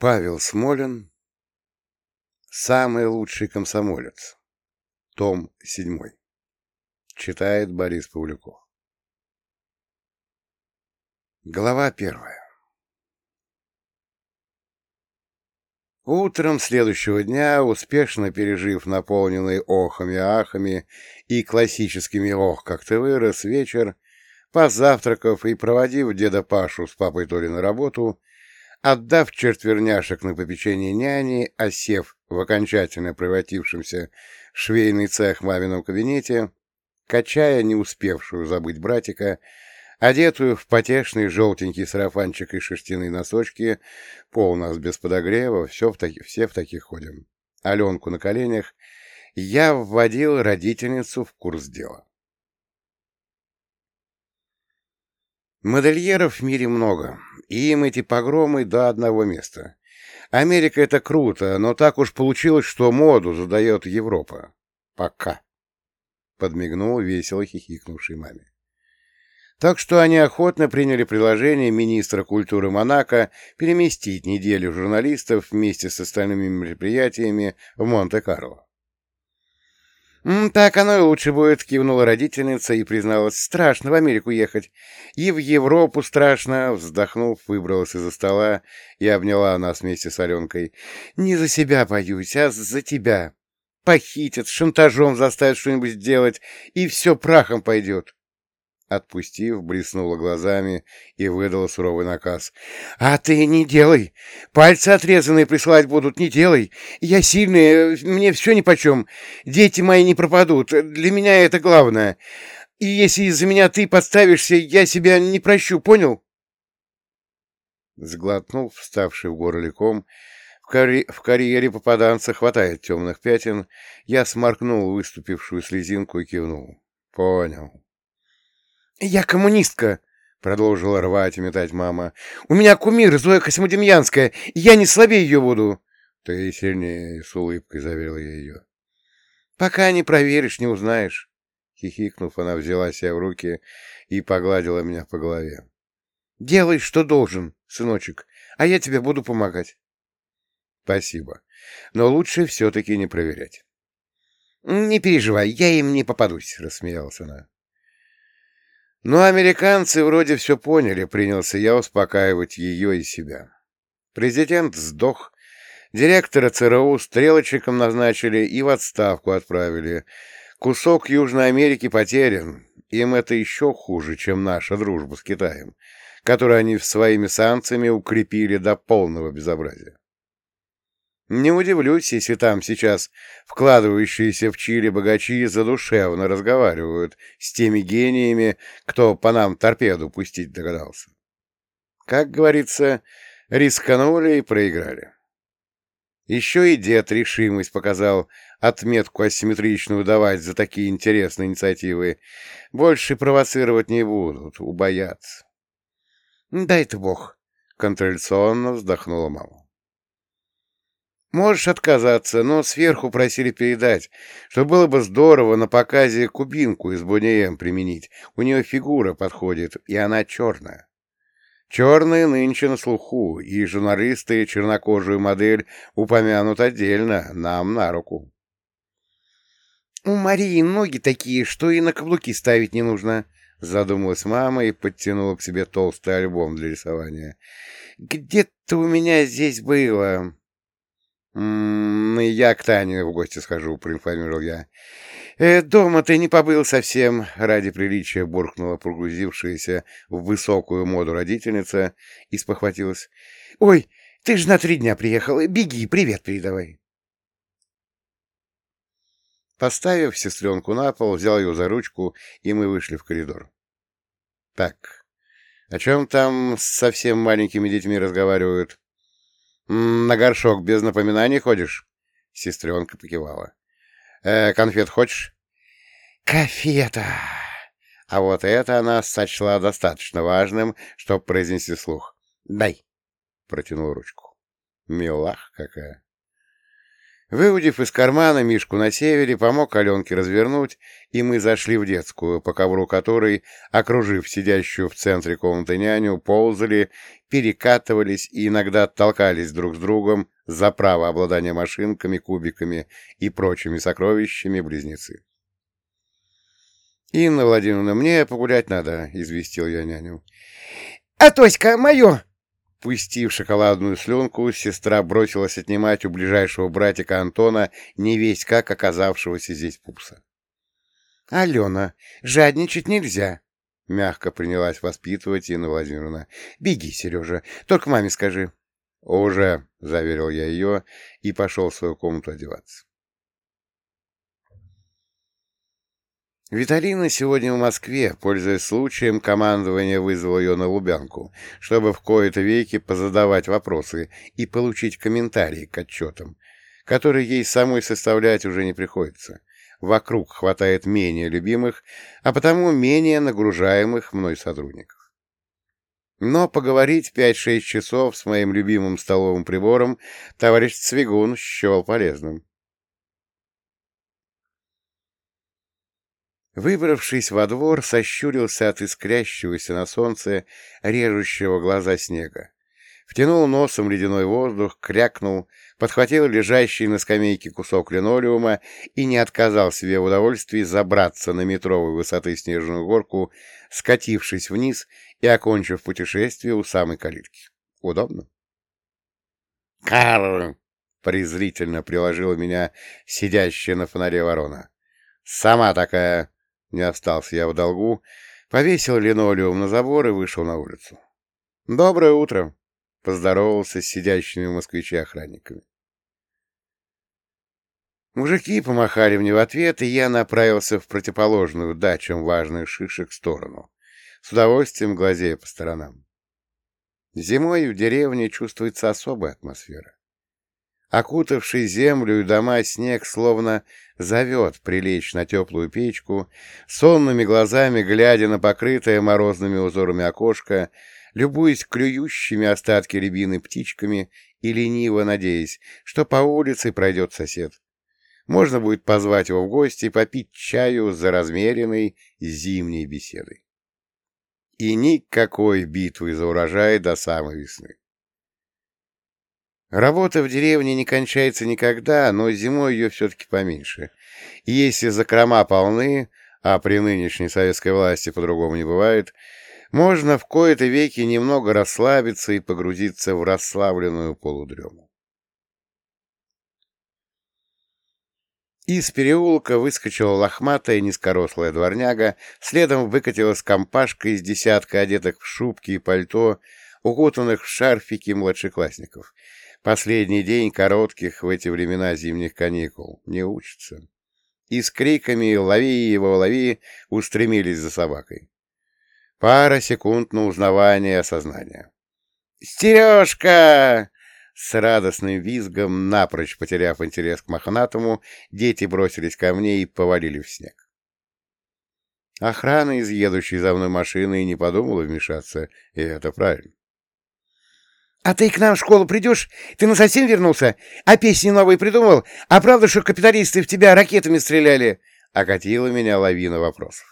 Павел Смолин «Самый лучший комсомолец». Том 7. Читает Борис Павлюков. Глава первая. Утром следующего дня, успешно пережив наполненный охами-ахами и классическими «ох, как ты вырос» вечер, позавтракав и проводив деда Пашу с папой Толи на работу, Отдав четверняшек на попечение няни, осев в окончательно превратившемся швейный цех мамином кабинете, качая не успевшую забыть братика, одетую в потешный желтенький сарафанчик и шерстяные носочки, пол у нас без подогрева, все в таки, все в таких ходим, Аленку на коленях, я вводил родительницу в курс дела. Модельеров в мире много, и им эти погромы до одного места. Америка — это круто, но так уж получилось, что моду задает Европа. Пока. Подмигнул весело хихикнувшей маме. Так что они охотно приняли предложение министра культуры Монако переместить неделю журналистов вместе с остальными мероприятиями в Монте-Карло. «Так оно и лучше будет», — кивнула родительница и призналась. «Страшно в Америку ехать. И в Европу страшно», — вздохнув, выбралась из-за стола и обняла нас вместе с Аленкой. «Не за себя боюсь, а за тебя. Похитят, шантажом заставят что-нибудь сделать, и все прахом пойдет». Отпустив, блеснула глазами и выдала суровый наказ. — А ты не делай! Пальцы отрезанные присылать будут, не делай! Я сильный, мне все нипочем. Дети мои не пропадут, для меня это главное. И если из-за меня ты подставишься, я себя не прощу, понял? Сглотнув, вставший в горле ком, в, карь... в карьере попаданца хватает темных пятен, я сморкнул выступившую слезинку и кивнул. — Понял. «Я коммунистка!» — продолжила рвать и метать мама. «У меня кумир Зоя Космодемьянская, и я не слабее ее буду!» «Ты сильнее!» — с улыбкой заверила я ее. «Пока не проверишь, не узнаешь!» Хихикнув, она взяла себя в руки и погладила меня по голове. «Делай, что должен, сыночек, а я тебе буду помогать». «Спасибо, но лучше все-таки не проверять». «Не переживай, я им не попадусь», — рассмеялась она. Но американцы вроде все поняли, принялся я успокаивать ее и себя. Президент сдох, директора ЦРУ стрелочником назначили и в отставку отправили. Кусок Южной Америки потерян, им это еще хуже, чем наша дружба с Китаем, которую они своими санкциями укрепили до полного безобразия. Не удивлюсь, если там сейчас вкладывающиеся в Чили богачи задушевно разговаривают с теми гениями, кто по нам торпеду пустить догадался. Как говорится, рисканули и проиграли. Еще и дед решимость показал отметку асимметричную давать за такие интересные инициативы. Больше провоцировать не будут, убоятся. — Дай-то бог! — контрольционно вздохнула мама. Можешь отказаться, но сверху просили передать, что было бы здорово на показе кубинку из Боннием применить. У нее фигура подходит, и она черная. Черные нынче на слуху, и журналисты чернокожую модель упомянут отдельно, нам на руку. «У Марии ноги такие, что и на каблуки ставить не нужно», — задумалась мама и подтянула к себе толстый альбом для рисования. «Где-то у меня здесь было...» «М -м, «Я к Тане в гости схожу», — проинформировал я. «Э, «Дома ты не побыл совсем», — ради приличия буркнула прогрузившаяся в высокую моду родительница и спохватилась. «Ой, ты же на три дня приехал. Беги, привет передавай». Поставив сестренку на пол, взял ее за ручку, и мы вышли в коридор. «Так, о чем там с совсем маленькими детьми разговаривают?» «На горшок без напоминаний ходишь?» Сестренка покивала. «Э, «Конфет хочешь?» «Конфета!» А вот это она сочла достаточно важным, чтобы произнести слух. «Дай!» — протянул ручку. «Милах какая!» Выудив из кармана Мишку на севере, помог Аленке развернуть, и мы зашли в детскую, по ковру которой, окружив сидящую в центре комнаты няню, ползали, перекатывались и иногда толкались друг с другом за право обладания машинками, кубиками и прочими сокровищами близнецы. «Инна Владимировна, мне погулять надо», — известил я няню. «А Тоська, мое!» Пустив шоколадную слюнку, сестра бросилась отнимать у ближайшего братика Антона не весь как оказавшегося здесь пупса. — Алена, жадничать нельзя, — мягко принялась воспитывать Инна Владимировна. — Беги, Сережа, только маме скажи. — Уже, — заверил я ее и пошел в свою комнату одеваться. Виталина сегодня в Москве, пользуясь случаем, командование вызвало ее на Лубянку, чтобы в кои-то веки позадавать вопросы и получить комментарии к отчетам, которые ей самой составлять уже не приходится. Вокруг хватает менее любимых, а потому менее нагружаемых мной сотрудников. Но поговорить 5-6 часов с моим любимым столовым прибором товарищ Цвигун счел полезным. Выбравшись во двор, сощурился от искрящегося на солнце режущего глаза снега. Втянул носом ледяной воздух, крякнул, подхватил лежащий на скамейке кусок линолеума и не отказал себе в удовольствии забраться на метровой высоты снежную горку, скатившись вниз и окончив путешествие у самой калитки. Удобно? «Карр!» — презрительно приложила меня сидящая на фонаре ворона. «Сама такая!» Не остался я в долгу, повесил линолеум на забор и вышел на улицу. «Доброе утро!» — поздоровался с сидящими в москвиче охранниками. Мужики помахали мне в ответ, и я направился в противоположную, да, чем важных шишек, сторону, с удовольствием глазея по сторонам. Зимой в деревне чувствуется особая атмосфера. Окутавший землю и дома снег словно зовет прилечь на теплую печку, сонными глазами глядя на покрытое морозными узорами окошко, любуясь клюющими остатки рябины птичками и лениво надеясь, что по улице пройдет сосед. Можно будет позвать его в гости и попить чаю за размеренной зимней беседой. И никакой битвы за урожай до самой весны. Работа в деревне не кончается никогда, но зимой ее все-таки поменьше. И если закрома полны, а при нынешней советской власти по-другому не бывает, можно в кои-то веки немного расслабиться и погрузиться в расслабленную полудрему. Из переулка выскочила лохматая низкорослая дворняга, следом выкатилась компашка из десятка одетых в шубки и пальто, укутанных в шарфики младшеклассников — Последний день коротких в эти времена зимних каникул. Не учится. И с криками «Лови его, лови!» устремились за собакой. Пара секунд на узнавание и осознание. «Стережка!» С радостным визгом, напрочь потеряв интерес к мохнатому, дети бросились ко мне и повалили в снег. Охрана из едущей за мной машины и не подумала вмешаться, и это правильно. А ты к нам в школу придешь? Ты на совсем вернулся? А песни новые придумал? А правда, что капиталисты в тебя ракетами стреляли?» Окатила меня лавина вопросов.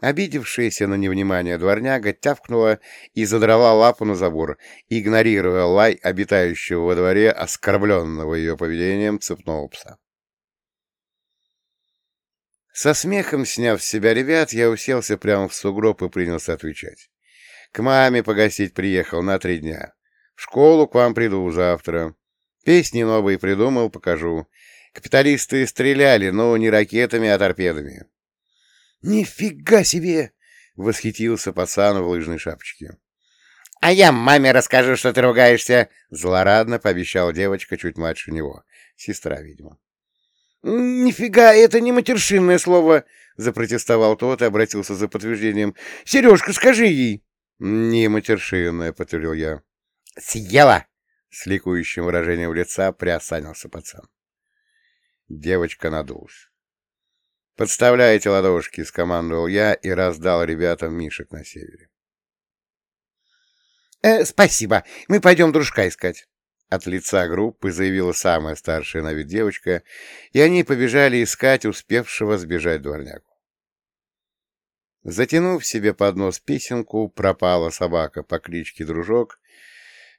Обидевшаяся на невнимание дворняга тявкнула и задрала лапу на забор, игнорируя лай обитающего во дворе, оскорбленного ее поведением цепного пса. Со смехом сняв с себя ребят, я уселся прямо в сугроб и принялся отвечать. К маме погостить приехал на три дня. В школу к вам приду завтра. Песни новые придумал, покажу. Капиталисты стреляли, но не ракетами, а торпедами. — Нифига себе! — восхитился пацан в лыжной шапочке. — А я маме расскажу, что ты ругаешься! — злорадно пообещала девочка чуть младше него. Сестра, видимо. — Нифига, это не матершинное слово! — запротестовал тот и обратился за подтверждением. — Сережка, скажи ей! «Не матершинная», — подтвердил я. «Съела!» — с ликующим выражением лица приосанился пацан. Девочка надулась. «Подставляйте ладошки», — скомандовал я и раздал ребятам мишек на севере. «Э, «Спасибо. Мы пойдем дружка искать». От лица группы заявила самая старшая на вид девочка, и они побежали искать успевшего сбежать дворняку. Затянув себе под нос песенку «Пропала собака по кличке Дружок»,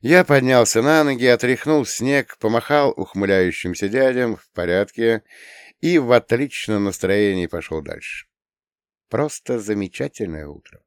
я поднялся на ноги, отряхнул снег, помахал ухмыляющимся дядям в порядке и в отличном настроении пошел дальше. Просто замечательное утро.